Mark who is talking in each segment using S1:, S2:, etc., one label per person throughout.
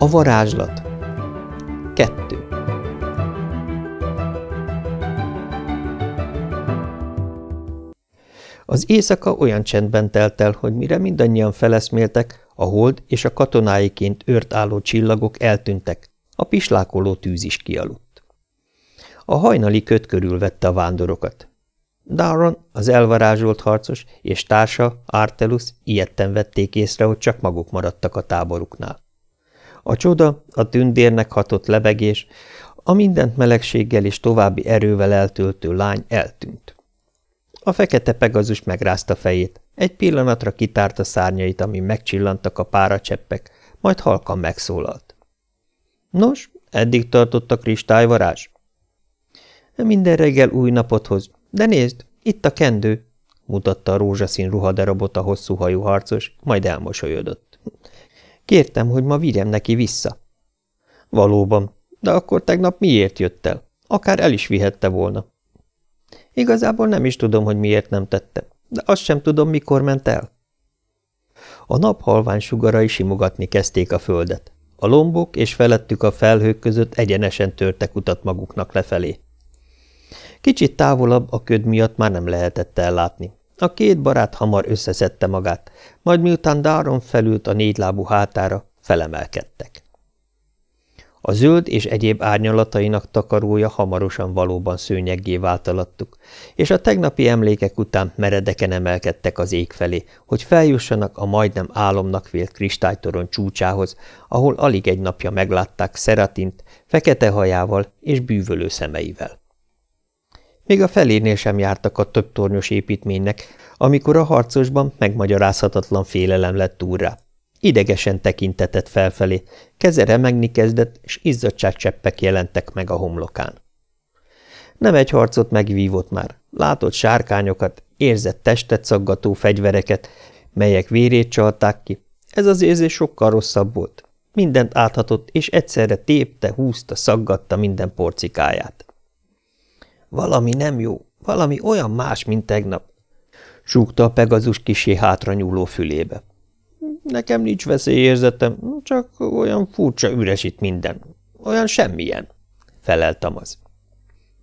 S1: A varázslat 2 Az éjszaka olyan csendben telt el, hogy mire mindannyian feleszméltek, a hold és a katonáiként őrt álló csillagok eltűntek, a pislákoló tűz is kialudt. A hajnali köt körül vette a vándorokat. Daron, az elvarázsolt harcos, és társa, Artelus ilyetten vették észre, hogy csak maguk maradtak a táboruknál. A csoda, a tündérnek hatott lebegés, a mindent melegséggel és további erővel eltöltő lány eltűnt. A fekete pegazus megrázta fejét, egy pillanatra kitárta szárnyait, ami megcsillantak a páracseppek, majd halkan megszólalt. Nos, eddig tartott a kristályvarázs? Minden reggel új napot hoz, de nézd, itt a kendő, mutatta a rózsaszín ruhadarabot a hosszú hajú harcos, majd elmosolyodott. Kértem, hogy ma vigyem neki vissza. Valóban, de akkor tegnap miért jött el? Akár el is vihette volna. Igazából nem is tudom, hogy miért nem tette, de azt sem tudom, mikor ment el. A nap halvány sugarai simogatni kezdték a földet. A lombok és felettük a felhők között egyenesen törtek utat maguknak lefelé. Kicsit távolabb a köd miatt már nem lehetett ellátni. A két barát hamar összeszedte magát, majd miután Dáron felült a négylábú hátára, felemelkedtek. A zöld és egyéb árnyalatainak takarója hamarosan valóban szőnyeggé vált alattuk, és a tegnapi emlékek után meredeken emelkedtek az ég felé, hogy feljussanak a majdnem álomnak vélt kristálytoron csúcsához, ahol alig egy napja meglátták Szeratint, fekete hajával és bűvölő szemeivel. Még a felénél sem jártak a több tornyos építménynek, amikor a harcosban megmagyarázhatatlan félelem lett úrrá. Idegesen tekintetett felfelé, keze remegni kezdett, és izzadságcseppek jelentek meg a homlokán. Nem egy harcot megvívott már, látott sárkányokat, érzett testet szaggató fegyvereket, melyek vérét csalták ki. Ez az érzés sokkal rosszabb volt. Mindent áthatott, és egyszerre tépte, húzta, szaggatta minden porcikáját. Valami nem jó, valami olyan más, mint tegnap, súgta a Pegazus kisé hátra nyúló fülébe. Nekem nincs veszélyérzetem, csak olyan furcsa üres itt minden. Olyan semmilyen, feleltem az.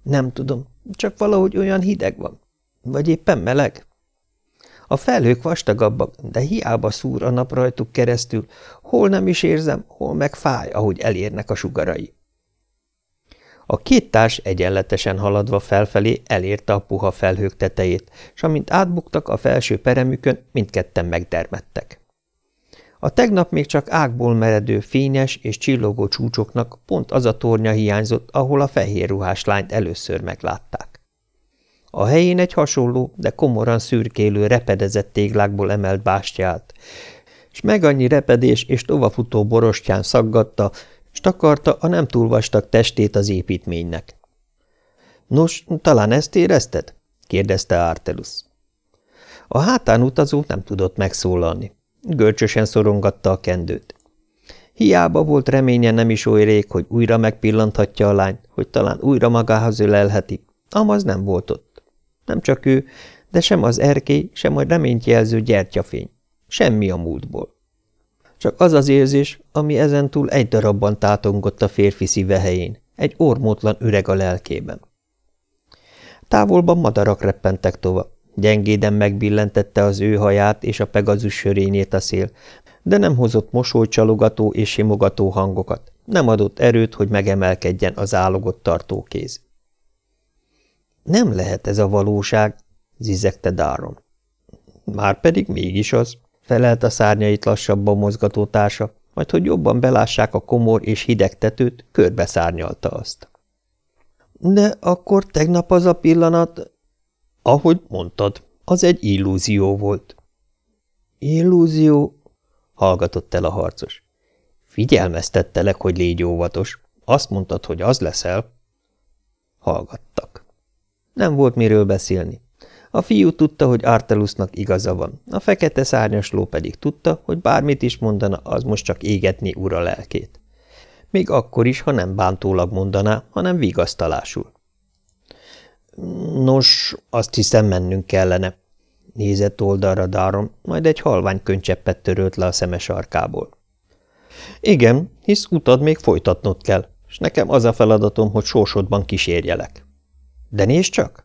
S1: Nem tudom, csak valahogy olyan hideg van. Vagy éppen meleg? A felhők vastagabbak, de hiába szúr a nap rajtuk keresztül, hol nem is érzem, hol meg fáj, ahogy elérnek a sugarai. A két társ egyenletesen haladva felfelé elérte a puha felhők tetejét, s amint átbuktak a felső peremükön, mindketten megdermedtek. A tegnap még csak ágból meredő, fényes és csillogó csúcsoknak pont az a tornya hiányzott, ahol a fehér ruhás lányt először meglátták. A helyén egy hasonló, de komoran szürkélő, repedezett téglákból emelt bástya állt, és meg annyi repedés és tovafutó borostyán szaggatta, s takarta a nem túl vastag testét az építménynek. – Nos, talán ezt érezted? – kérdezte Artelus. A hátán utazó nem tudott megszólalni. Görcsösen szorongatta a kendőt. Hiába volt reménye nem is oly rég, hogy újra megpillanthatja a lányt, hogy talán újra magához ölelheti. Amaz nem volt ott. Nem csak ő, de sem az erkély, sem a reményt jelző gyertyafény. Semmi a múltból. Csak az az érzés, ami ezentúl egy darabban tátongott a férfi szíve helyén, egy ormótlan üreg a lelkében. Távolban madarak reppentek tovább. Gyengéden megbillentette az ő haját és a pegazus sörényét a szél, de nem hozott mosolycsalogató és simogató hangokat, nem adott erőt, hogy megemelkedjen az állogott tartó kéz. Nem lehet ez a valóság, zizegte Dáron. Márpedig mégis az, felelt a szárnyait lassabban mozgató társa, majd hogy jobban belássák a komor és hideg tetőt, körbeszárnyalta azt. De akkor tegnap az a pillanat, ahogy mondtad, az egy illúzió volt. Illúzió? hallgatott el a harcos. Figyelmeztettelek, hogy légy óvatos. Azt mondtad, hogy az leszel. Hallgattak. Nem volt miről beszélni. A fiú tudta, hogy Artelusnak igaza van, a fekete szárnyas ló pedig tudta, hogy bármit is mondana, az most csak égetni ura lelkét. Még akkor is, ha nem bántólag mondaná, hanem vigasztalásul. Nos, azt hiszem mennünk kellene. Nézett oldalra Daron, majd egy halvány könycseppet törölt le a szeme sarkából. Igen, hisz utad még folytatnod kell, és nekem az a feladatom, hogy sorsodban kísérjelek. De nézd csak!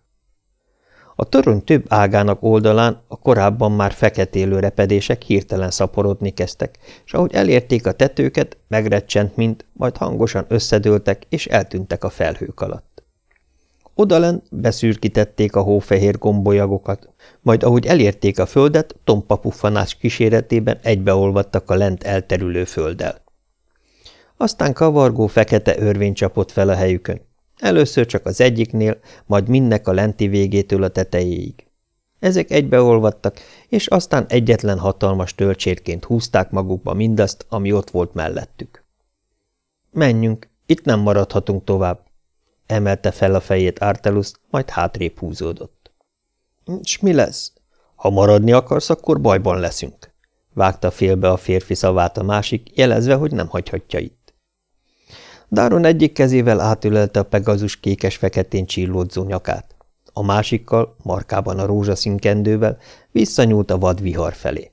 S1: A torony több ágának oldalán a korábban már feketélő repedések hirtelen szaporodni kezdtek, és ahogy elérték a tetőket, megrecsent mint, majd hangosan összedőltek, és eltűntek a felhők alatt. Odalent beszürkítették a hófehér gombolyagokat, majd ahogy elérték a földet, tompa puffanás kíséretében egybeolvadtak a lent elterülő földdel. Aztán kavargó fekete örvény csapott fel a helyükön. Először csak az egyiknél, majd mindnek a lenti végétől a tetejéig. Ezek egybeolvadtak, és aztán egyetlen hatalmas töltsérként húzták magukba mindazt, ami ott volt mellettük. Menjünk, itt nem maradhatunk tovább, emelte fel a fejét Artelus, majd hátrébb húzódott. S mi lesz? Ha maradni akarsz, akkor bajban leszünk, vágta félbe a férfi szavát a másik, jelezve, hogy nem hagyhatja itt. Dáron egyik kezével átülelte a Pegazus kékes-feketén csillódzó nyakát. A másikkal, markában a rózsaszín kendővel visszanyúlt a vad vihar felé.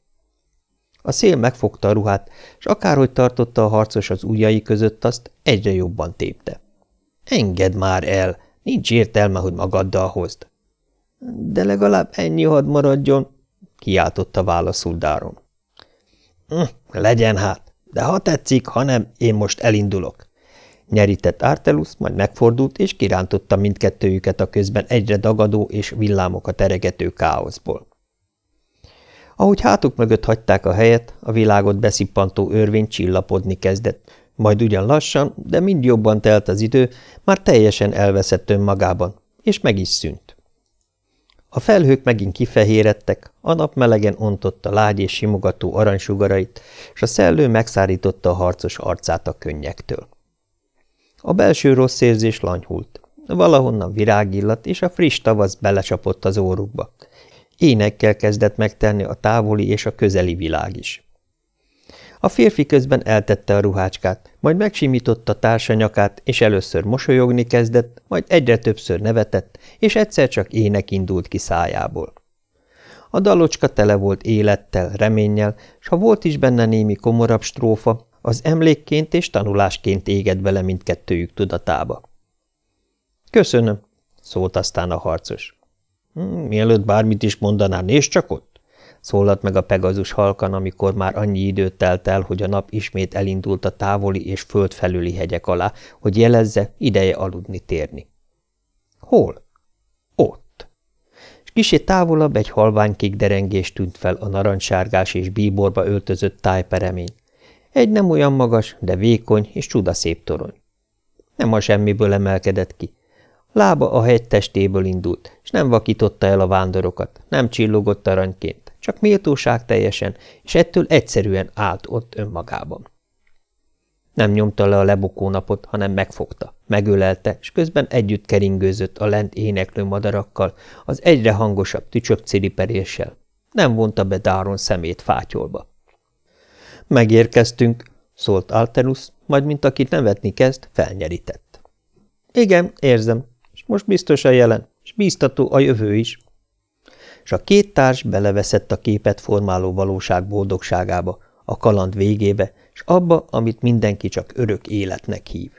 S1: A szél megfogta a ruhát, és akárhogy tartotta a harcos az ujjai között, azt egyre jobban tépte. – Engedd már el! Nincs értelme, hogy magaddal hozd. – De legalább ennyi had maradjon! – kiáltotta válaszul Dáron. Hm, – Legyen hát, de ha tetszik, ha nem, én most elindulok. Nyerített Artelus, majd megfordult, és kirántotta mindkettőjüket a közben egyre dagadó és villámokat eregető káoszból. Ahogy hátuk mögött hagyták a helyet, a világot beszippantó örvény csillapodni kezdett, majd ugyan lassan, de mind jobban telt az idő, már teljesen elveszett önmagában, és meg is szűnt. A felhők megint kifehérettek, a nap melegen ontotta lágy és simogató aranysugarait, és a szellő megszárította a harcos arcát a könnyektől. A belső rossz érzés lanyhult. Valahonnan virágillat, és a friss tavasz belecsapott az órukba. Énekkel kezdett megtenni a távoli és a közeli világ is. A férfi közben eltette a ruhácskát, majd megsimította társa nyakát, és először mosolyogni kezdett, majd egyre többször nevetett, és egyszer csak ének indult ki szájából. A dalocska tele volt élettel, reménnyel, s ha volt is benne némi komorabb strófa, az emlékként és tanulásként égett bele mindkettőjük tudatába. Köszönöm, szólt aztán a harcos. Hm, mielőtt bármit is mondanál, nézd csak ott! szólalt meg a Pegazus halkan, amikor már annyi időt telt el, hogy a nap ismét elindult a távoli és föld felüli hegyek alá, hogy jelezze, ideje aludni térni. Hol? Ott. És kisé távolabb egy halványkék derengés tűnt fel a narancssárgás és bíborba öltözött tájperemény, egy nem olyan magas, de vékony és csudaszép torony. Nem a semmiből emelkedett ki. Lába a hegy testéből indult, és nem vakította el a vándorokat, nem csillogott aranyként, csak méltóság teljesen, és ettől egyszerűen állt ott önmagában. Nem nyomta le a lebukó napot, hanem megfogta, megölelte, és közben együtt keringőzött a lent éneklő madarakkal, az egyre hangosabb tücsök ciriperéssel. Nem vonta be Dáron szemét fátyolba. Megérkeztünk, szólt Alterus, majd mint akit nevetni kezd, felnyerített. Igen, érzem, és most biztos a jelen, és bíztató a jövő is. És a két társ beleveszett a képet formáló valóság boldogságába, a kaland végébe, és abba, amit mindenki csak örök életnek hív.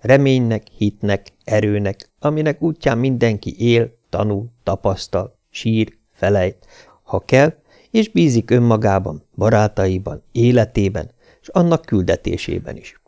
S1: Reménynek, hitnek, erőnek, aminek útján mindenki él, tanul, tapasztal, sír, felejt, ha kell, és bízik önmagában, barátaiban, életében, és annak küldetésében is.